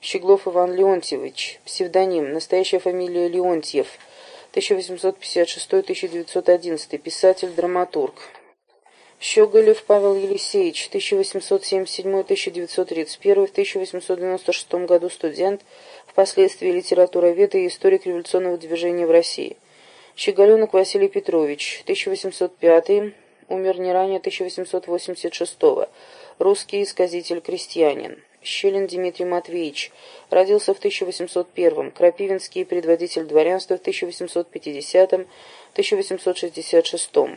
Щеглов Иван Леонтьевич, псевдоним, настоящая фамилия Леонтьев, 1856-1911, писатель-драматург. Щеголев Павел Елисеевич, 1877-1931, в 1896 году студент, впоследствии литературовед и историк революционного движения в России. Щеголенок Василий Петрович, 1805, умер не ранее 1886 русский сказитель-крестьянин. Щелин Дмитрий Матвеевич, родился в 1801 крапивинский предводитель дворянства в 1850-1866